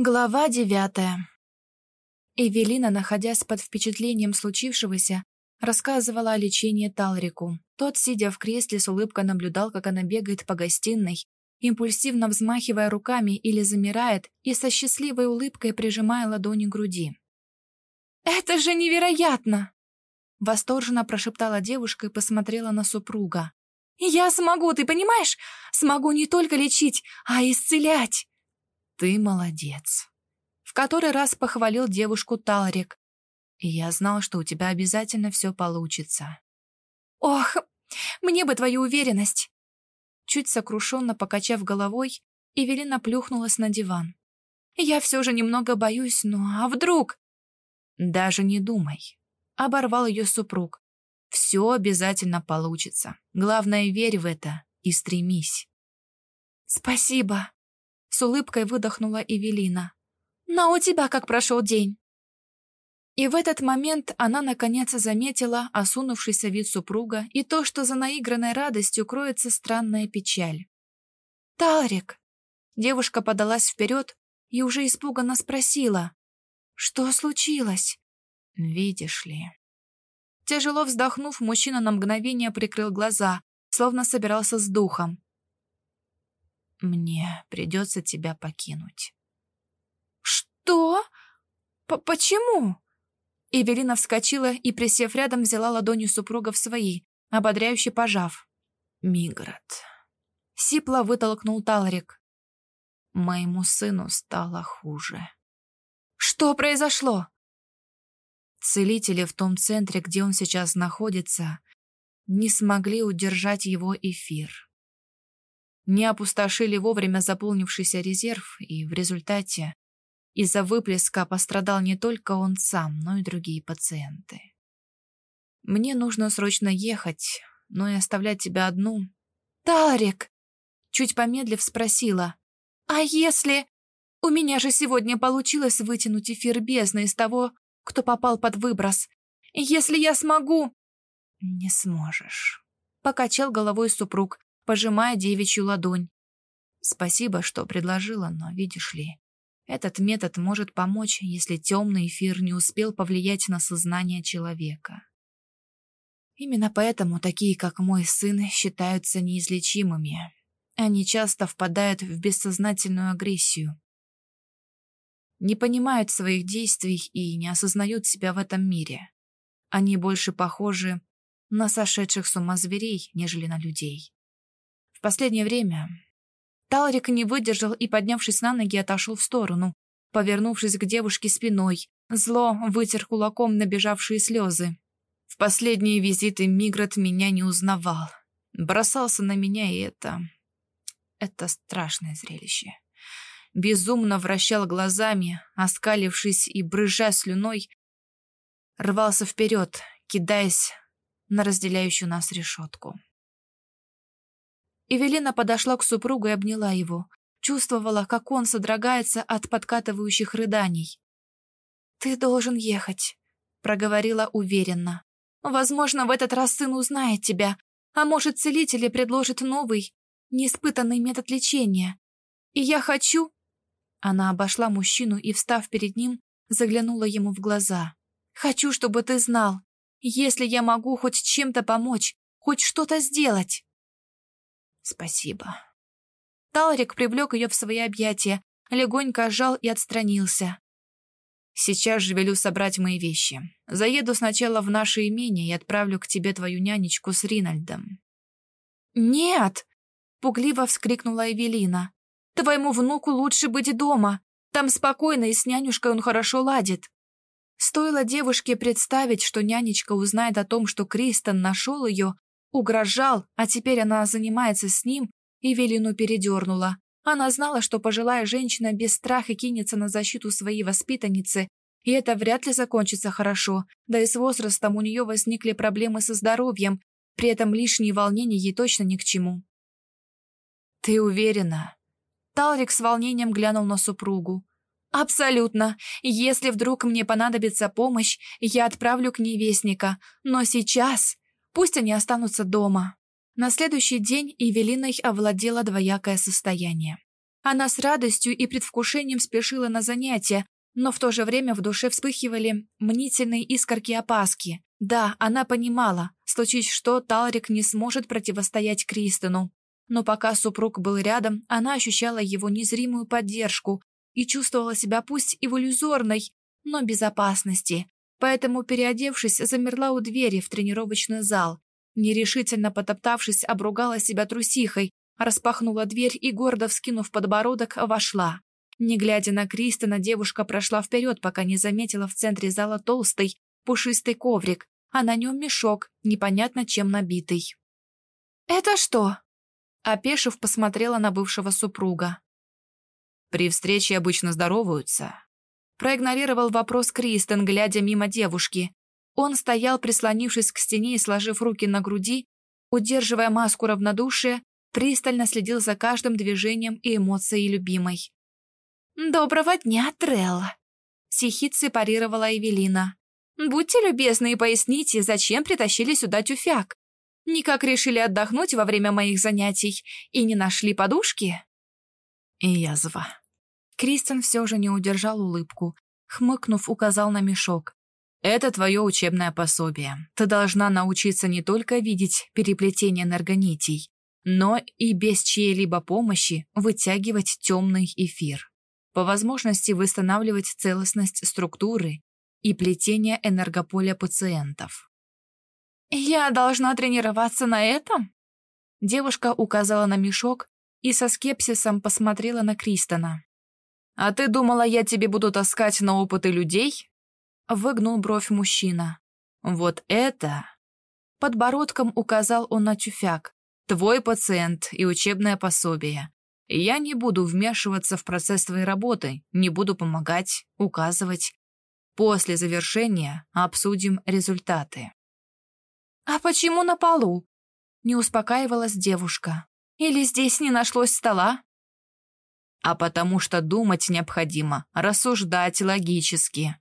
Глава девятая. Эвелина, находясь под впечатлением случившегося, рассказывала о лечении Талрику. Тот, сидя в кресле, с улыбкой наблюдал, как она бегает по гостиной, импульсивно взмахивая руками или замирает и со счастливой улыбкой прижимая ладони к груди. «Это же невероятно!» Восторженно прошептала девушка и посмотрела на супруга. «Я смогу, ты понимаешь? Смогу не только лечить, а исцелять!» «Ты молодец!» В который раз похвалил девушку Талрик. «И я знал, что у тебя обязательно все получится». «Ох, мне бы твою уверенность!» Чуть сокрушенно покачав головой, Эвелина плюхнулась на диван. «Я все же немного боюсь, ну а вдруг?» «Даже не думай», — оборвал ее супруг. «Все обязательно получится. Главное, верь в это и стремись». «Спасибо», с улыбкой выдохнула Эвелина. «Но у тебя как прошел день?» И в этот момент она наконец заметила осунувшийся вид супруга и то, что за наигранной радостью кроется странная печаль. «Талрик!» Девушка подалась вперед и уже испуганно спросила. «Что случилось?» «Видишь ли...» Тяжело вздохнув, мужчина на мгновение прикрыл глаза, словно собирался с духом. Мне придется тебя покинуть. Что? П Почему? Эвелина вскочила и, присев рядом, взяла ладонью супруга в свои, ободряюще пожав. Миграт. Сипло вытолкнул Талрик. Моему сыну стало хуже. Что произошло? Целители в том центре, где он сейчас находится, не смогли удержать его эфир не опустошили вовремя заполнившийся резерв, и в результате из-за выплеска пострадал не только он сам, но и другие пациенты. Мне нужно срочно ехать, но и оставлять тебя одну. «Тарик!» Чуть помедлив спросила. «А если... У меня же сегодня получилось вытянуть эфир бездны из того, кто попал под выброс. Если я смогу...» «Не сможешь», — покачал головой супруг, пожимая девичью ладонь. Спасибо, что предложила, но видишь ли, этот метод может помочь, если темный эфир не успел повлиять на сознание человека. Именно поэтому такие, как мой сын, считаются неизлечимыми. Они часто впадают в бессознательную агрессию. Не понимают своих действий и не осознают себя в этом мире. Они больше похожи на сошедших с ума зверей, нежели на людей. В последнее время Талрик не выдержал и, поднявшись на ноги, отошел в сторону, повернувшись к девушке спиной, зло вытер кулаком набежавшие слезы. В последние визиты Миграт меня не узнавал. Бросался на меня, и это... Это страшное зрелище. Безумно вращал глазами, оскалившись и брыжа слюной, рвался вперед, кидаясь на разделяющую нас решетку. Эвелина подошла к супругу и обняла его. Чувствовала, как он содрогается от подкатывающих рыданий. «Ты должен ехать», — проговорила уверенно. «Возможно, в этот раз сын узнает тебя, а может, целители предложат новый, неиспытанный метод лечения. И я хочу...» Она обошла мужчину и, встав перед ним, заглянула ему в глаза. «Хочу, чтобы ты знал, если я могу хоть чем-то помочь, хоть что-то сделать, «Спасибо». Талрик привлек ее в свои объятия, легонько сжал и отстранился. «Сейчас же велю собрать мои вещи. Заеду сначала в наше имение и отправлю к тебе твою нянечку с Ринальдом». «Нет!» — пугливо вскрикнула Эвелина. «Твоему внуку лучше быть дома. Там спокойно и с нянюшкой он хорошо ладит». Стоило девушке представить, что нянечка узнает о том, что Кристен нашел ее, Угрожал, а теперь она занимается с ним, и Велину передернула. Она знала, что пожилая женщина без страха кинется на защиту своей воспитанницы, и это вряд ли закончится хорошо, да и с возрастом у нее возникли проблемы со здоровьем, при этом лишние волнения ей точно ни к чему. «Ты уверена?» Талрик с волнением глянул на супругу. «Абсолютно. Если вдруг мне понадобится помощь, я отправлю к ней вестника. Но сейчас Пусть они останутся дома. На следующий день Эвелиной овладело двоякое состояние. Она с радостью и предвкушением спешила на занятия, но в то же время в душе вспыхивали мнительные искорки опаски. Да, она понимала, случись что, Талрик не сможет противостоять Кристину. Но пока супруг был рядом, она ощущала его незримую поддержку и чувствовала себя пусть и в иллюзорной, но безопасности. Поэтому, переодевшись, замерла у двери в тренировочный зал. Нерешительно потоптавшись, обругала себя трусихой, распахнула дверь и, гордо вскинув подбородок, вошла. Не глядя на Кристина, девушка прошла вперед, пока не заметила в центре зала толстый, пушистый коврик, а на нем мешок, непонятно чем набитый. «Это что?» Опешив, посмотрела на бывшего супруга. «При встрече обычно здороваются». Проигнорировал вопрос Кристен, глядя мимо девушки. Он стоял, прислонившись к стене и сложив руки на груди, удерживая маску равнодушия, пристально следил за каждым движением и эмоцией любимой. «Доброго дня, Трелла!» Сихитцы парировала Эвелина. «Будьте любезны и поясните, зачем притащили сюда тюфяк? Никак решили отдохнуть во время моих занятий и не нашли подушки?» Язва. Кристен все же не удержал улыбку. Хмыкнув, указал на мешок. «Это твое учебное пособие. Ты должна научиться не только видеть переплетение энергонитей, но и без чьей-либо помощи вытягивать темный эфир. По возможности восстанавливать целостность структуры и плетение энергополя пациентов. «Я должна тренироваться на этом?» Девушка указала на мешок и со скепсисом посмотрела на Кристона. «А ты думала, я тебе буду таскать на опыты людей?» Выгнул бровь мужчина. «Вот это...» Подбородком указал он на тюфяк. «Твой пациент и учебное пособие. Я не буду вмешиваться в процесс твоей работы, не буду помогать, указывать. После завершения обсудим результаты». «А почему на полу?» Не успокаивалась девушка. «Или здесь не нашлось стола?» «А потому что думать необходимо, рассуждать логически»,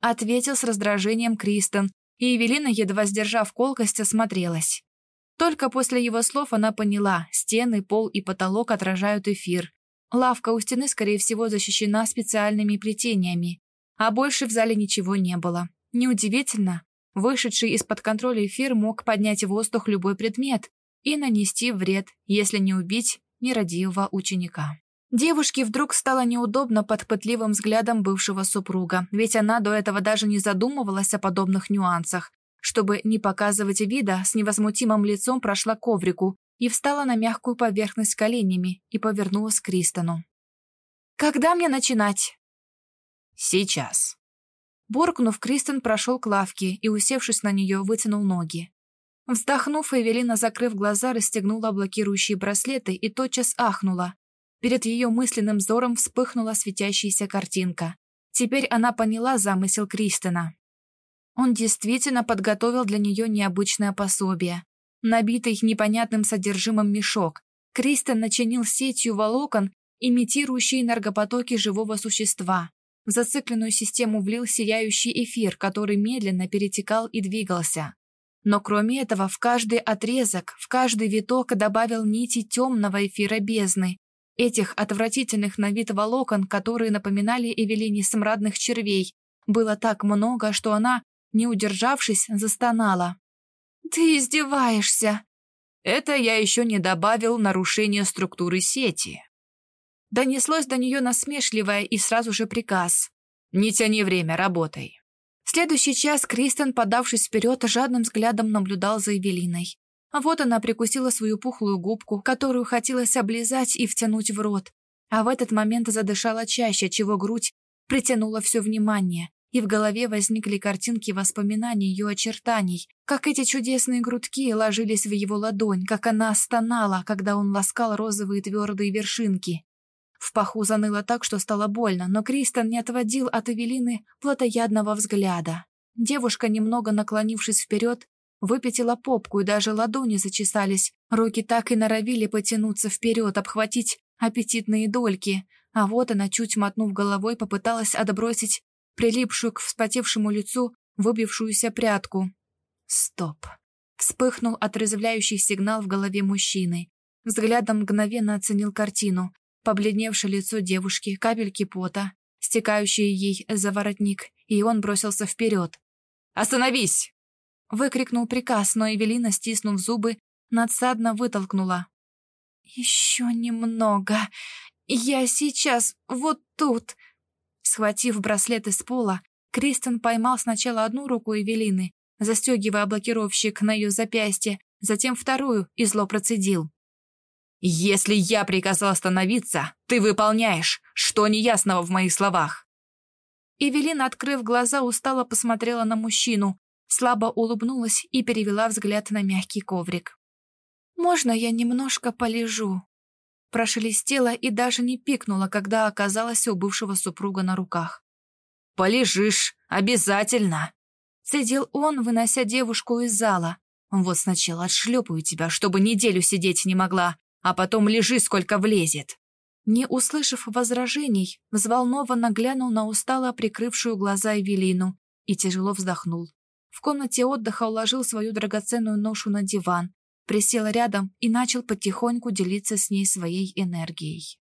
ответил с раздражением Кристен, и Евелина, едва сдержав колкость, осмотрелась. Только после его слов она поняла, стены, пол и потолок отражают эфир. Лавка у стены, скорее всего, защищена специальными плетениями, а больше в зале ничего не было. Неудивительно, вышедший из-под контроля эфир мог поднять в воздух любой предмет и нанести вред, если не убить нерадивого ученика. Девушке вдруг стало неудобно под пытливым взглядом бывшего супруга, ведь она до этого даже не задумывалась о подобных нюансах. Чтобы не показывать вида, с невозмутимым лицом прошла к коврику и встала на мягкую поверхность коленями и повернулась к Кристону. «Когда мне начинать?» «Сейчас». Буркнув, Кристен прошел к лавке и, усевшись на нее, вытянул ноги. Вздохнув, Эвелина, закрыв глаза, расстегнула блокирующие браслеты и тотчас ахнула. Перед ее мысленным взором вспыхнула светящаяся картинка. Теперь она поняла замысел Кристина. Он действительно подготовил для нее необычное пособие. Набитый непонятным содержимым мешок, Кристен начинил сетью волокон, имитирующей энергопотоки живого существа. В зацикленную систему влил сияющий эфир, который медленно перетекал и двигался. Но кроме этого, в каждый отрезок, в каждый виток добавил нити темного эфира бездны, Этих отвратительных на вид волокон, которые напоминали Эвелине смрадных червей, было так много, что она, не удержавшись, застонала. «Ты издеваешься!» «Это я еще не добавил нарушение структуры сети». Донеслось до нее насмешливое и сразу же приказ. «Не тяни время, работай». В следующий час Кристен, подавшись вперед, жадным взглядом наблюдал за Эвелиной. А вот она прикусила свою пухлую губку, которую хотелось облизать и втянуть в рот. А в этот момент задышала чаще, чего грудь притянула все внимание, и в голове возникли картинки воспоминаний ее очертаний, как эти чудесные грудки ложились в его ладонь, как она стонала, когда он ласкал розовые твердые вершинки. В паху заныло так, что стало больно, но Кристен не отводил от Эвелины плотоядного взгляда. Девушка, немного наклонившись вперед, Выпятила попку, и даже ладони зачесались. Руки так и норовили потянуться вперед, обхватить аппетитные дольки. А вот она, чуть мотнув головой, попыталась отбросить прилипшую к вспотевшему лицу выбившуюся прядку. Стоп. Вспыхнул отрезвляющий сигнал в голове мужчины. Взглядом мгновенно оценил картину. побледневшее лицо девушки, капельки пота, стекающие ей за воротник, и он бросился вперед. «Остановись!» Выкрикнул приказ, но Эвелина, стиснув зубы, надсадно вытолкнула. «Еще немного. Я сейчас вот тут». Схватив браслет из пола, Кристен поймал сначала одну руку Эвелины, застегивая блокировщик на ее запястье, затем вторую и зло процедил. «Если я приказал остановиться, ты выполняешь. Что неясного в моих словах?» Эвелина, открыв глаза, устало посмотрела на мужчину, слабо улыбнулась и перевела взгляд на мягкий коврик. «Можно я немножко полежу?» Прошелестела и даже не пикнула, когда оказалась у бывшего супруга на руках. «Полежишь, обязательно!» Цедил он, вынося девушку из зала. «Вот сначала отшлепаю тебя, чтобы неделю сидеть не могла, а потом лежи, сколько влезет». Не услышав возражений, взволнованно глянул на устало прикрывшую глаза Эвелину и тяжело вздохнул. В комнате отдыха уложил свою драгоценную ношу на диван, присел рядом и начал потихоньку делиться с ней своей энергией.